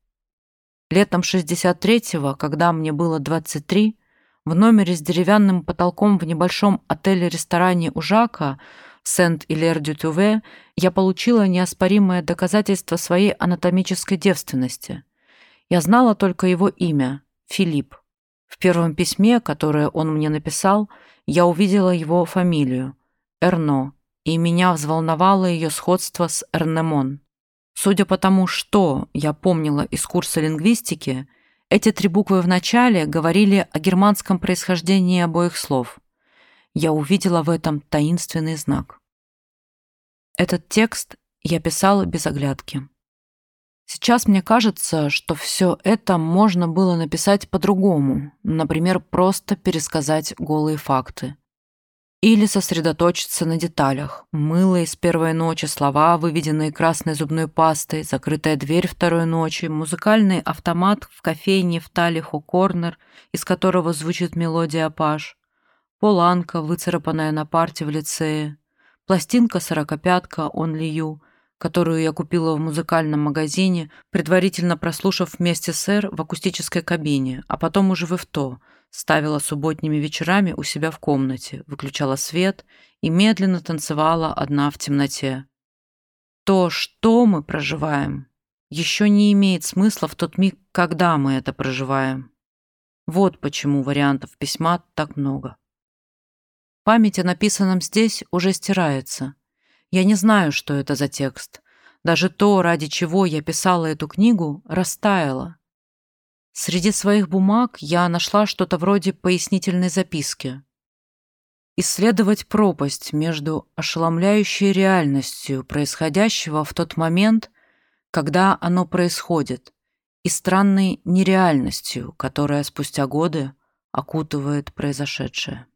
Летом 63-го, когда мне было 23, в номере с деревянным потолком в небольшом отеле-ресторане у Жака в Сент-Илер-дю-Туве я получила неоспоримое доказательство своей анатомической девственности. Я знала только его имя – Филипп. В первом письме, которое он мне написал, я увидела его фамилию – Эрно, и меня взволновало ее сходство с Эрнемон. Судя по тому, что я помнила из курса лингвистики, эти три буквы в начале говорили о германском происхождении обоих слов. Я увидела в этом таинственный знак. Этот текст я писала без оглядки. Сейчас мне кажется, что все это можно было написать по-другому, например, просто пересказать голые факты. Или сосредоточиться на деталях. Мыло из первой ночи, слова, выведенные красной зубной пастой, закрытая дверь второй ночи, музыкальный автомат в кофейне в Талиху Корнер, из которого звучит мелодия Апаш, поланка, выцарапанная на парте в лицее, пластинка сорокопятка «Он Лью», которую я купила в музыкальном магазине, предварительно прослушав вместе с Эр в акустической кабине, а потом уже в авто – ставила субботними вечерами у себя в комнате, выключала свет и медленно танцевала одна в темноте. То, что мы проживаем, еще не имеет смысла в тот миг, когда мы это проживаем. Вот почему вариантов письма так много. Память о написанном здесь уже стирается. Я не знаю, что это за текст. Даже то, ради чего я писала эту книгу, растаяло. Среди своих бумаг я нашла что-то вроде пояснительной записки. Исследовать пропасть между ошеломляющей реальностью происходящего в тот момент, когда оно происходит, и странной нереальностью, которая спустя годы окутывает произошедшее.